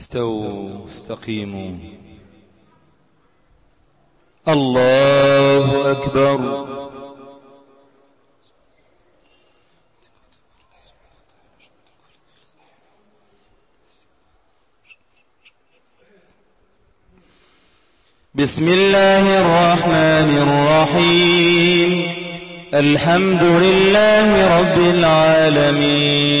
استووا استقيموا الله أكبر. بسم الله الرحمن الرحيم. الحمد لله رب العالمين.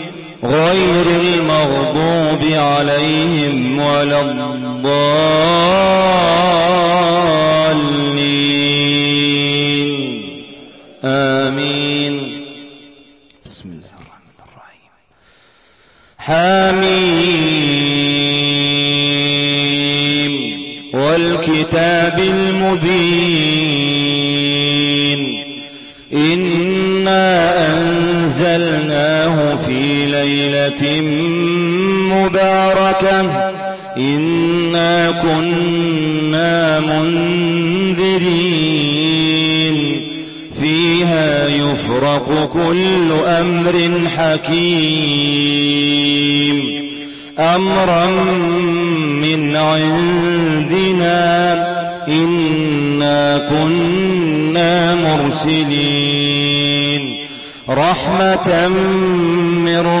غير المغضوب عليهم ولا الضالين. آمين. بسم الله الرحمن الرحيم. حميم. والكتاب المبين. إنا أنزلناه في ليلة مباركة. إنا كنا منذرين. فيها يفرق كل أمر حكيم. أمرا من عندنا. إنا كنا مرسلين. رحمة من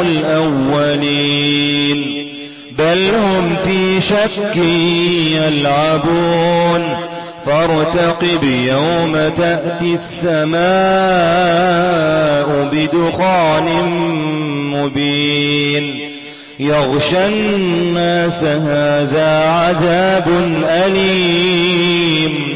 الأولين. بل هم في شك يلعبون. فارتقب يوم تأتي السماء بدخان مبين. يغشى الناس هذا عذاب أليم.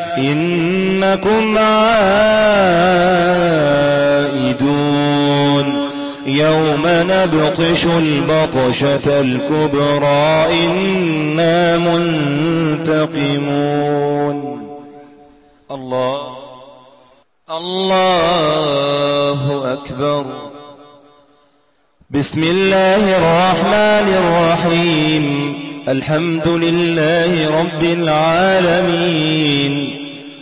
إنكم عائدون. يوم نبطش البطشة الكبرى إنا منتقمون. الله الله أكبر. بسم الله الرحمن الرحيم. الحمد لله رب العالمين.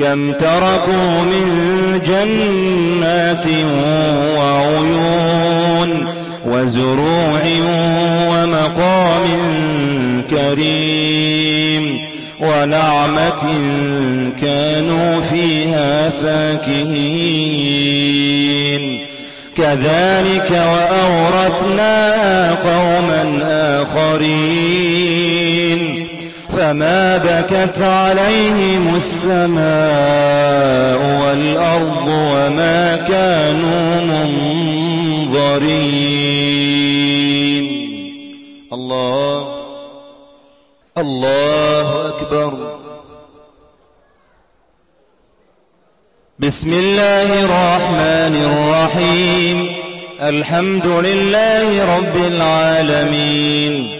كم تركوا من جنات وعيون وزروع ومقام كريم ونعمة كانوا فيها فاكهين. كذلك وأورثنا قوما آخرين. فما بكت عليهم السماء والأرض وما كانوا منظرين. الله. الله أكبر. بسم الله الرحمن الرحيم. الحمد لله رب العالمين.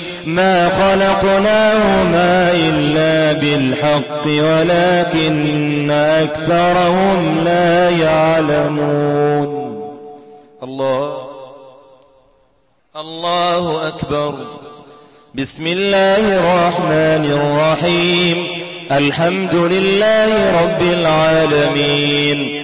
ما خلقناهما إلا بالحق ولكن أكثرهم لا يعلمون. الله الله أكبر. بسم الله الرحمن الرحيم. الحمد لله رب العالمين.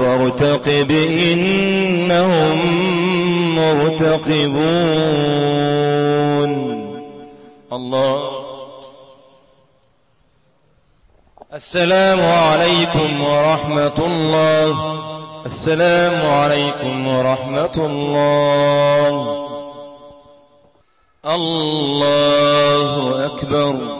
فارتقب إنهم مرتقبون. الله. السلام عليكم ورحمة الله. السلام عليكم ورحمة الله. الله أكبر.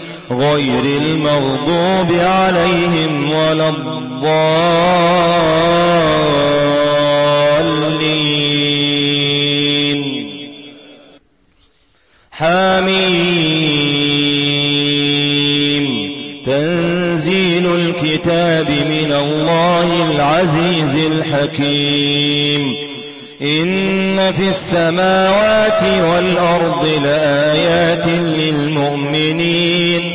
غير المغضوب عليهم ولا الضالين. حميم. تنزيل الكتاب من الله العزيز الحكيم. إن في السماوات والأرض لآيات للمؤمنين.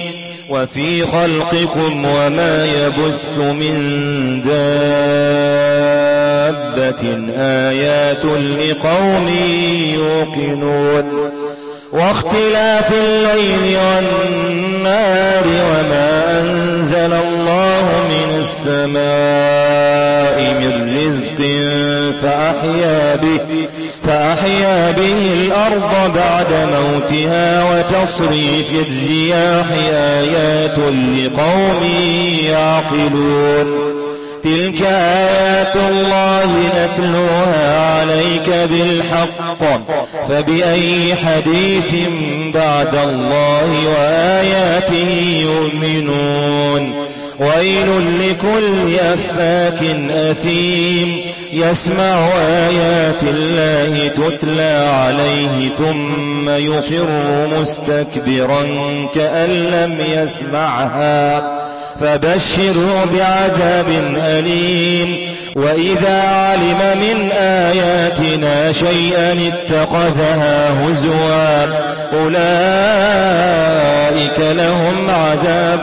وفي خلقكم وما يبث من دابة. آيات لقوم يوقنون. واختلاف الليل والنار وما أنزل الله من السماء من رزق فأحيا به فأحيا به الأرض بعد موتها وتصريف الرياح آيات لقوم يعقلون. تلك آيات الله نتلوها عليك بالحق فبأي حديث بعد الله وآياته يؤمنون. ويل لكل أفاك أثيم. يسمع آيات الله تتلى عليه ثم يصر مستكبرا كأن لم يسمعها. فبشره بعذاب أليم. وإذا علم من آياتنا شيئا اتخذها هزوا أولئك لهم عذاب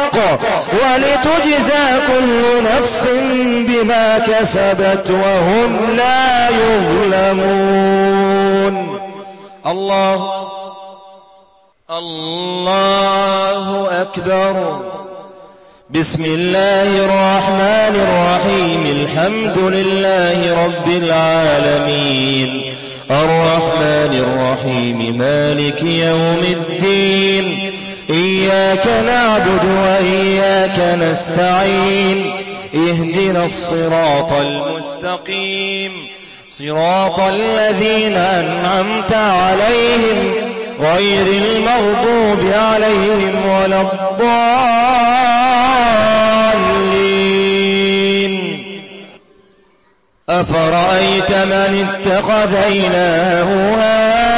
ولتجزى كل نفس بما كسبت وهم لا يظلمون. الله الله أكبر. بسم الله الرحمن الرحيم. الحمد لله رب العالمين. الرحمن الرحيم. مالك يوم الدين. إياك نعبد وإياك نستعين. اهدنا الصراط المستقيم. صراط الذين أنعمت عليهم. غير المغضوب عليهم ولا الضالين. أفرأيت من اتخذ إلهه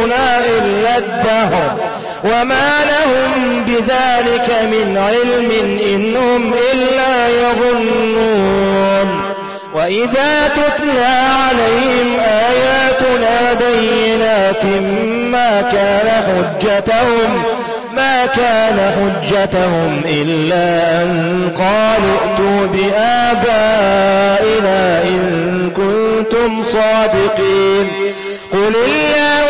يهلكنا إلا الدهر وما لهم بذلك من علم إنهم إلا يظنون وإذا تتلى عليهم آياتنا بينات ما كان حجتهم ما كان حجتهم إلا أن قالوا ائتوا بآبائنا إن كنتم صادقين قل الله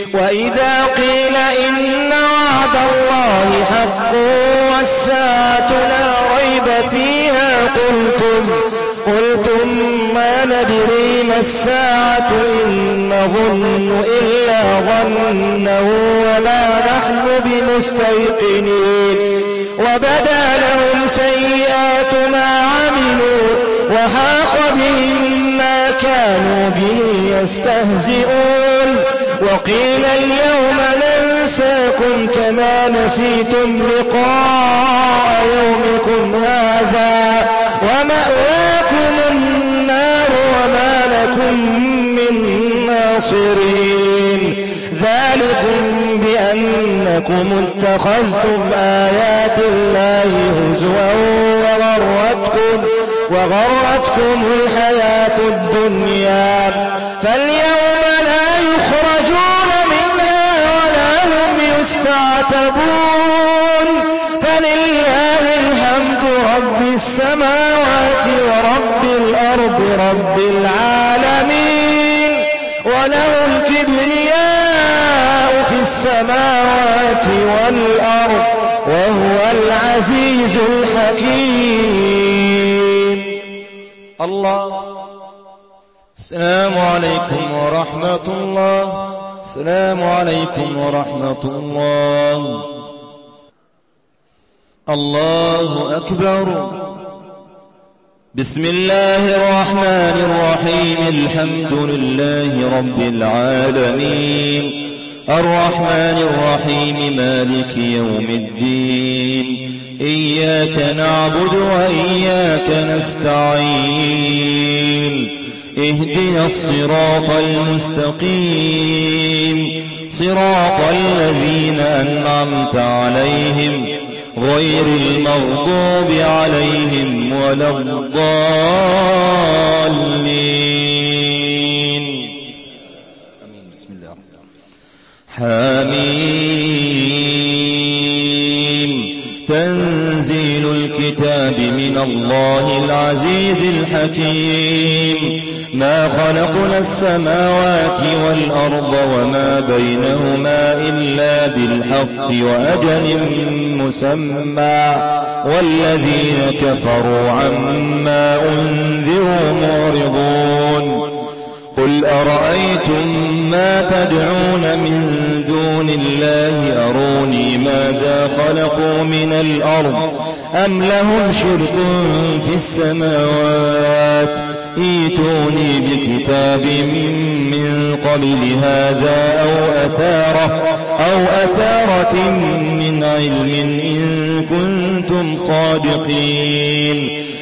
وإذا قيل إن وعد الله حق والساعة لا ريب فيها قلتم قلتم ما ندري ما الساعة إن نظن إلا ظنا وما نحن بمستيقنين. وبدا لهم سيئات ما عملوا وحاق بهم ما كانوا به يستهزئون. وقيل اليوم ننساكم كما نسيتم لقاء يومكم هذا ومأواكم النار وما لكم من ناصرين. ذلكم بأنكم اتخذتم آيات الله هزوا وغرتكم وغرتكم الحياة الدنيا. فاليوم لا ولا هم يستعتبون فلله الحمد رب السماوات ورب الأرض رب العالمين وله الكبرياء في السماوات والأرض وهو العزيز الحكيم. الله. السلام عليكم ورحمة الله. السلام عليكم ورحمة الله. الله أكبر. بسم الله الرحمن الرحيم. الحمد لله رب العالمين. الرحمن الرحيم. مالك يوم الدين. إياك نعبد وإياك نستعين. اهدنا الصراط المستقيم. صراط الذين أنعمت عليهم غير المغضوب عليهم ولا الضالين. بسم الله. حميم. تنزيل الكتاب من الله العزيز الحكيم. ما خلقنا السماوات والأرض وما بينهما إلا بالحق وأجل مسمى والذين كفروا عما أنذروا معرضون قل أرأيتم ما تدعون من دون الله أروني ماذا خلقوا من الأرض أم لهم شرك في السماوات ايتوني بكتاب من قبل هذا أو أثارة أو أثارة من علم إن كنتم صادقين.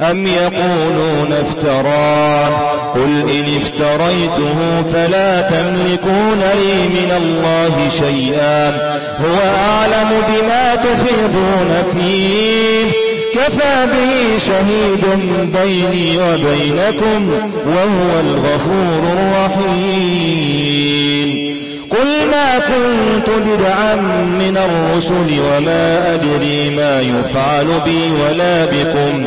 أم يقولون افتراه قل إن افتريته فلا تملكون لي من الله شيئا. هو أعلم بما تفيضون فيه. كفى به شهيد بيني وبينكم وهو الغفور الرحيم. قل ما كنت بدعا من الرسل وما أدري ما يفعل بي ولا بكم.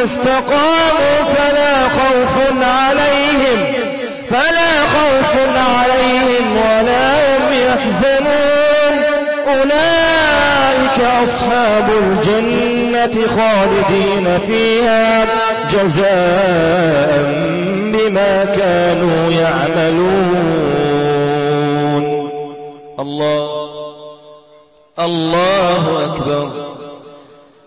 ثم استقاموا فلا خوف عليهم فلا خوف عليهم ولا هم يحزنون. أولئك أصحاب الجنة خالدين فيها جزاء بما كانوا يعملون. الله الله أكبر.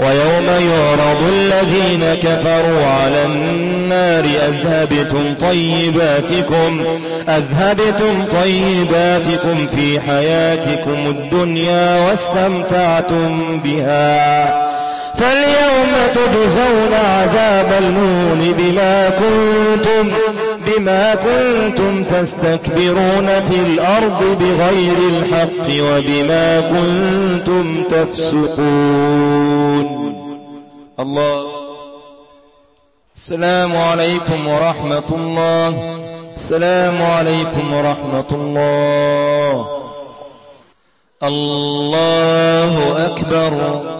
ويوم يعرض الذين كفروا على النار أذهبتم طيباتكم أذهبتم طيباتكم في حياتكم الدنيا واستمتعتم بها. فاليوم تجزون عذاب النون بما كنتم بما كنتم تستكبرون في الأرض بغير الحق وبما كنتم تفسقون. الله. السلام عليكم ورحمة الله. السلام عليكم ورحمة الله. الله أكبر.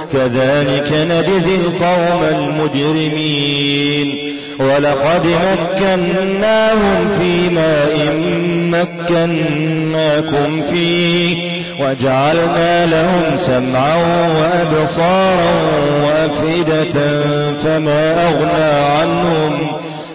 كذلك نجزي القوم المجرمين. ولقد مكناهم في ماء مكناكم فيه وجعلنا لهم سمعا وأبصارا وأفئدة فما أغنى عنهم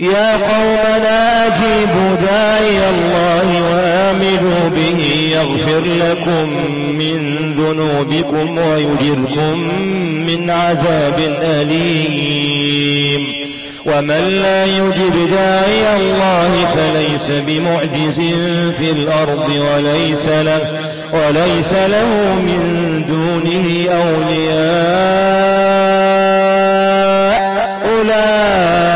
يا قومنا أجيبوا داعي الله وآمنوا به يغفر لكم من ذنوبكم ويجركم من عذاب أليم. ومن لا يجب داعي الله فليس بمعجز في الأرض وليس له وليس له من دونه أولياء. أولئك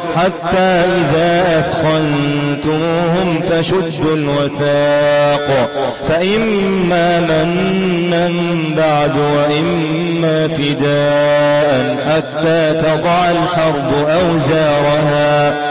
حتى إذا أثخنتموهم فشدوا الوثاق فإما منا بعد وإما فداء حتى تضع الحرب أوزارها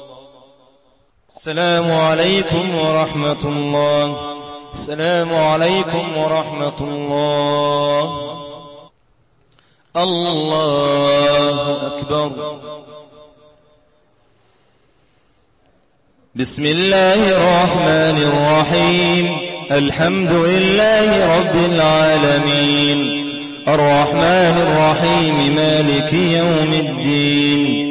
السلام عليكم ورحمة الله. السلام عليكم ورحمة الله. الله أكبر. بسم الله الرحمن الرحيم. الحمد لله رب العالمين. الرحمن الرحيم مالك يوم الدين.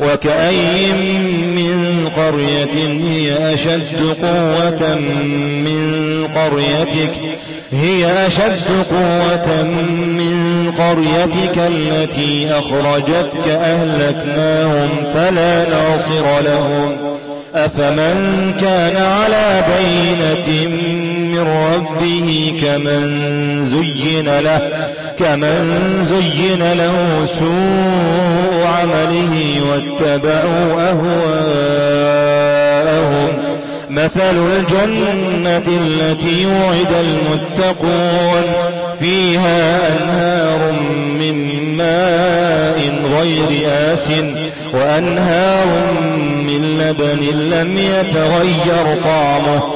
وكأي من قرية هي أشد قوة من قريتك هي أشد قوة من قريتك التي أخرجتك أهلكناهم فلا ناصر لهم. أفمن كان على بينة من ربه كمن زين له كمن زين له سوء عمله واتبعوا أهواءهم. مثل الجنة التي وعد المتقون فيها أنهار من ماء غير آس وأنهار من لبن لم يتغير طعمه.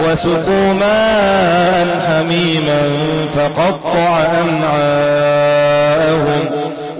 وسقوا ماء حميما فقطع أمعاءهم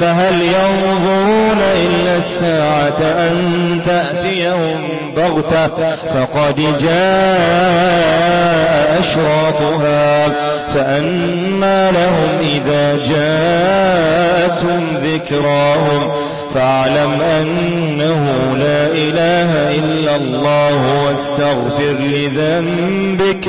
فهل ينظرون إلا الساعة أن تأتيهم بغتة؟ فقد جاء أشراطها. فأما لهم إذا جاءتهم ذكراهم فاعلم أنه لا إله إلا الله واستغفر لذنبك.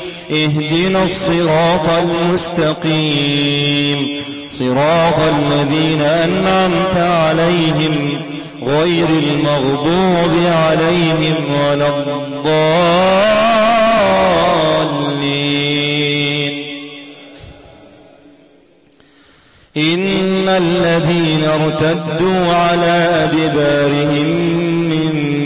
اهدنا الصراط المستقيم. صراط الذين أنعمت عليهم غير المغضوب عليهم ولا الضالين. إن الذين ارتدوا على أدبارهم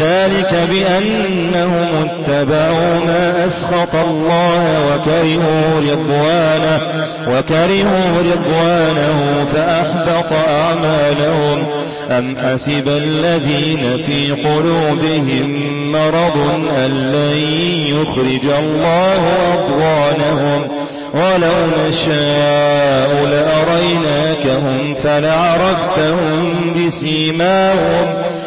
ذلك بأنهم اتبعوا ما أسخط الله وكرهوا رضوانه وكرهوا رضوانه فأحبط أعمالهم. أم حسب الذين في قلوبهم مرض أن لن يخرج الله أضغانهم؟ ولو نشاء لأريناكهم فلعرفتهم بسيماهم.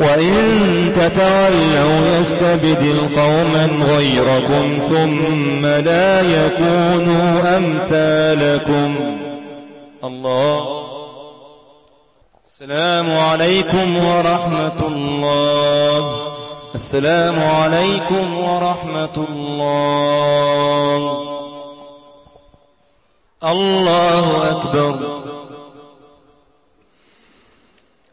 وإن تتولوا يستبدل قوما غيركم ثم لا يكونوا أمثالكم. الله. السلام عليكم ورحمة الله. السلام عليكم ورحمة الله. الله أكبر.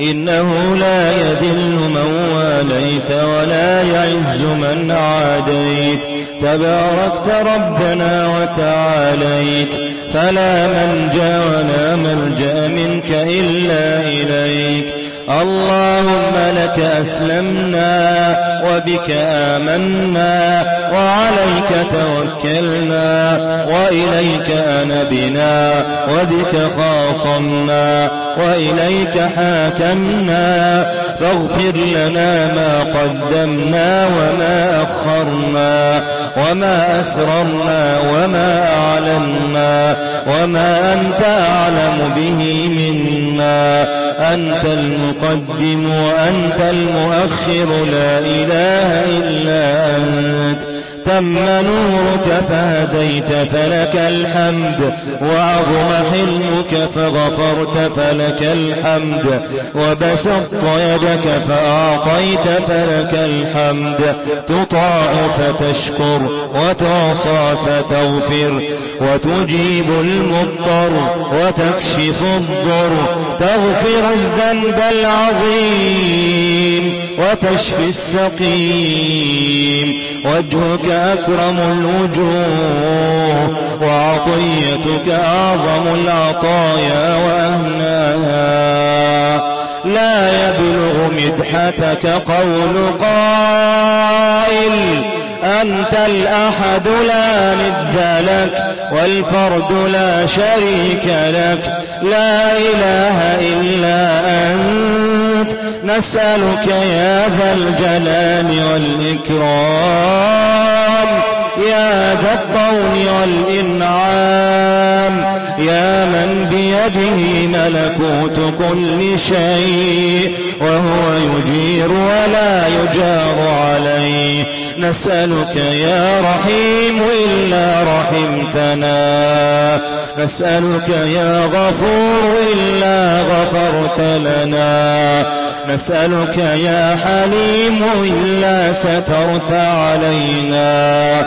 إنه لا يذل من واليت ولا يعز من عاديت. تباركت ربنا وتعاليت. فلا منجا ولا ملجأ منك إلا إليك. اللهم لك أسلمنا وبك آمنا وعليك توكلنا وإليك أنبنا وبك خاصمنا وإليك حاكمنا فاغفر لنا ما قدمنا وما أخرنا وما أسررنا وما أعلنا وما أنت أعلم به منا. أنت المقدم وأنت المؤخر. لا إله إلا أنت. تم نورك فهديت فلك الحمد وعظم حلمك فغفرت فلك الحمد وبسطت يدك فأعطيت فلك الحمد. تطاع فتشكر وتعصى فتغفر وتجيب المضطر وتكشف الضر. تغفر الذنب العظيم وتشفي السقيم. وجهك أكرم الوجوه وعطيتك أعظم العطايا وأهناها لا يبلغ مدحتك قول قائل أنت الأحد لا ند لك والفرد لا شريك لك. لا إله إلا أنت. نسألك يا ذا الجلال والإكرام يا ذا الطول والإنعام. يا من بيده ملكوت كل شيء وهو يجير ولا يجار عليه. نسألك يا رحيم إلا رحمتنا. نسألك يا غفور إلا غفرت لنا. نسألك يا حليم إلا سترت علينا.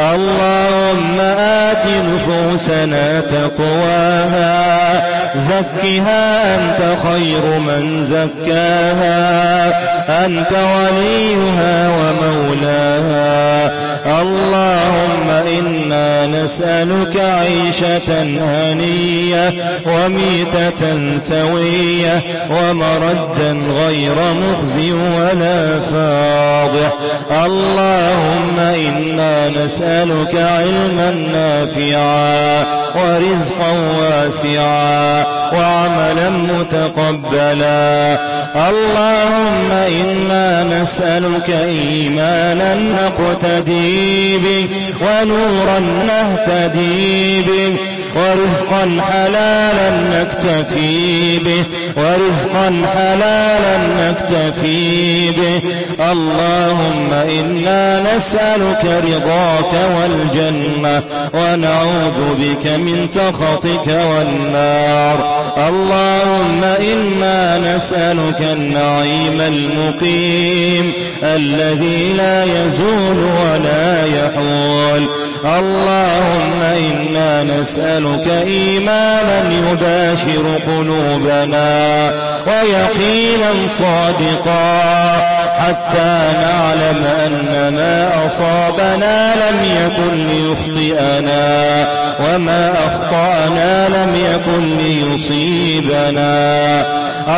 اللهم آت نفوسنا تقواها زكها أنت خير من زكاها أنت وليها ومولاها. اللهم إنا نسألك عيشة هنية وميتة سوية ومردا غير مخزي ولا فاضح. اللهم إنا نسألك علما نافعا ورزقا واسعا وعملا متقبلا. اللهم إنا نسألك إيمانا نقتدي به ونورا نهتدي به ورزقا حلالا نكتفي به. ورزقا حلالا نكتفي به. اللهم إنا نسألك رضاك والجنة ونعوذ بك من سخطك والنار. اللهم إنا نسألك النعيم المقيم الذي لا يزول ولا يحول. اللهم إنا نسألك إيمانا يباشر قلوبنا ويقينا صادقا حتى نعلم أن ما أصابنا لم يكن ليخطئنا وما أخطأنا لم يكن ليصيبنا.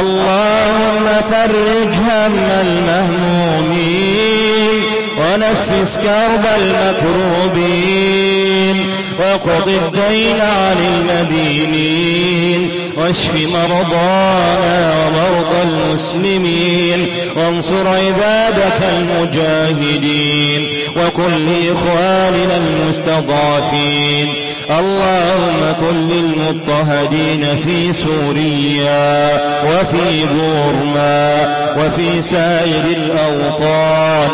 اللهم فرج هم المهمومين. ونفس كرب المكروبين وقض الدين عن المدينين واشف مرضانا ومرضى المسلمين وانصر عبادك المجاهدين وكل إخواننا المستضعفين اللهم كن للمضطهدين في سوريا وفي بورما وفي سائر الأوطان.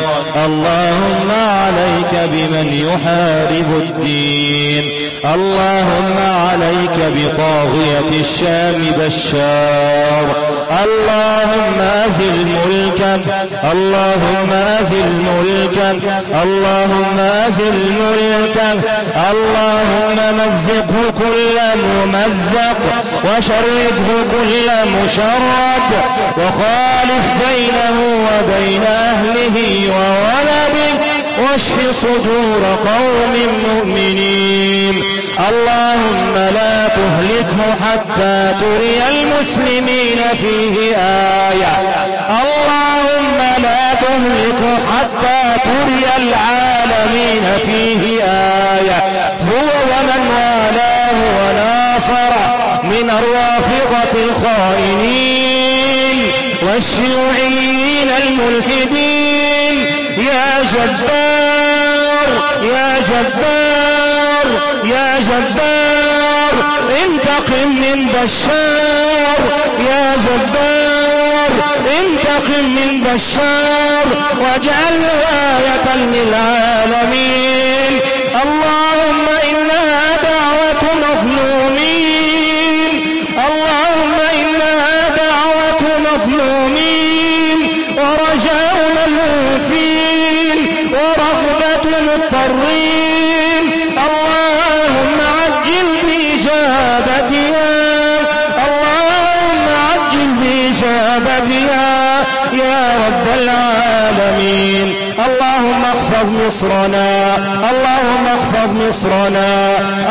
اللهم عليك بمن يحارب الدين. اللهم عليك بطاغية الشام بشار. اللهم أزل ملكك اللهم أزل ملكك اللهم أزل ملكك اللهم مزقه كل ممزق وشرده كل مشرد وخالف بينه وبين أهله وولده واشف صدور قوم مؤمنين. اللهم لا تهلكه حتى تري المسلمين فيه آية. اللهم لا تهلكه حتى تري العالمين فيه آية. هو ومن والاه وناصر من الرافضة الخائنين والشيوعيين الملحدين. يا جبار يا جبار. يا جبار انتقم من بشار. يا جبار انتقم من بشار. واجعل آية للعالمين. اللهم إنها دعوة مظلومين. اللهم إنها دعوة مظلومين. مصرنا اللهم احفظ مصرنا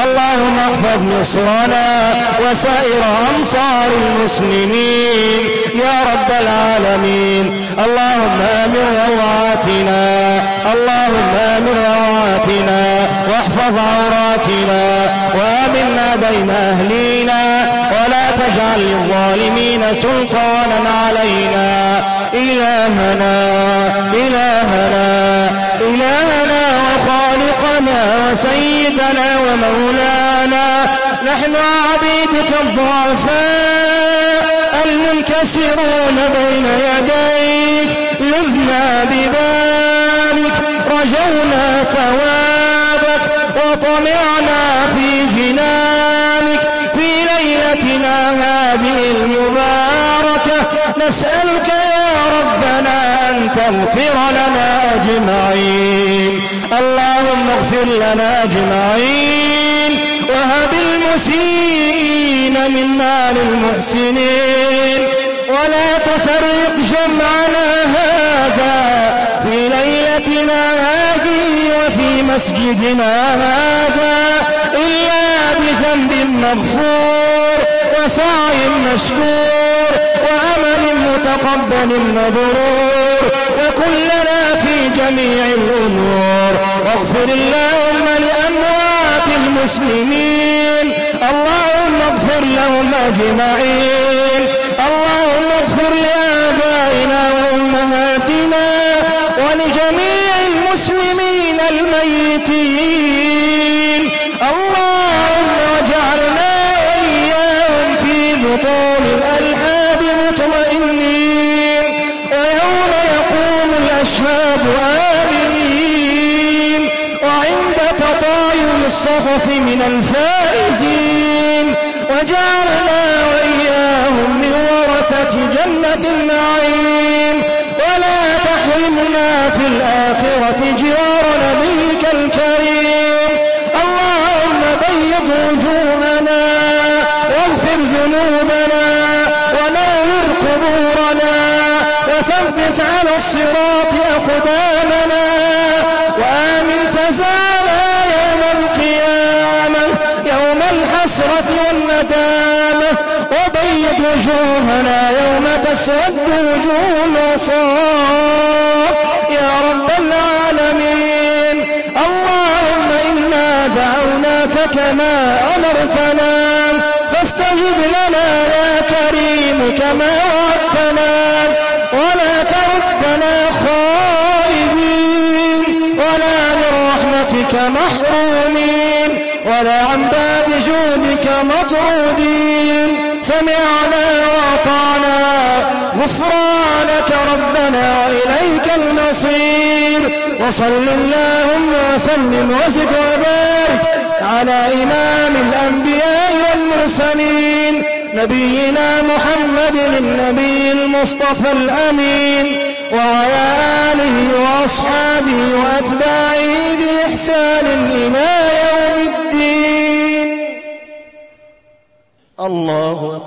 اللهم احفظ مصرنا وسائر أمصار المسلمين. يا رب العالمين. اللهم آمن روعاتنا اللهم آمن روعاتنا واحفظ عوراتنا. وآمنا بين أهلينا. ولا تجعل للظالمين سلطانا علينا. إلهنا إلهنا إلهنا وخالقنا وسيدنا ومولانا. نحن عبيدك الضعفاء. المنكسرون بين يديك لذنا ببابك. رجونا ثوابك وطمعنا في جنانك. في ليلتنا هذه المباركة نسألك يا ربنا أن تغفر لنا أجمعين. اللهم اغفر لنا أجمعين. وهب المسيئين منا للمحسنين ولا تفرق جمعنا هذا في ليلتنا هذه وفي مسجدنا هذا إلا بذنب مغفور وسعي مشكور وعمل متقبل مبرور وكلنا في جميع الأمور. واغفر اللهم لأموات المسلمين. اللهم اغفر لهم أجمعين. اللهم اغفر لآبائنا وأمهاتنا ولجميع المسلمين الميتين. اللهم واجعلنا وإياهم في بطون الألحاب مطمئنين. ويوم يقوم الأشهاد الصحف من الفائزين. وجعلنا وإياهم من ورثة جنة النعيم. ولا تحرمنا في الآخرة جوار نبيك الكريم. اللهم بيض وجوهنا واغفر ذنوبنا ونور قبورنا وثبت على الصراط وجوهنا يوم تسود وجوه العصاة يا رب العالمين اللهم إنا دعوناك كما أمرتنا. فاستجب لنا يا كريم كما وعدتنا. ولا تردنا خائبين. ولا من رحمتك محرومين. ولا عن باب جودك مطرودين. سمعنا وأطعنا غفرانك ربنا وإليك المصير. وصل اللهم وسلم وزد وبارك على إمام الأنبياء والمرسلين نبينا محمد النبي المصطفى الأمين وعلى آله وأصحابه وأتباعه بإحسان إلى يوم الدين. الله أكبر.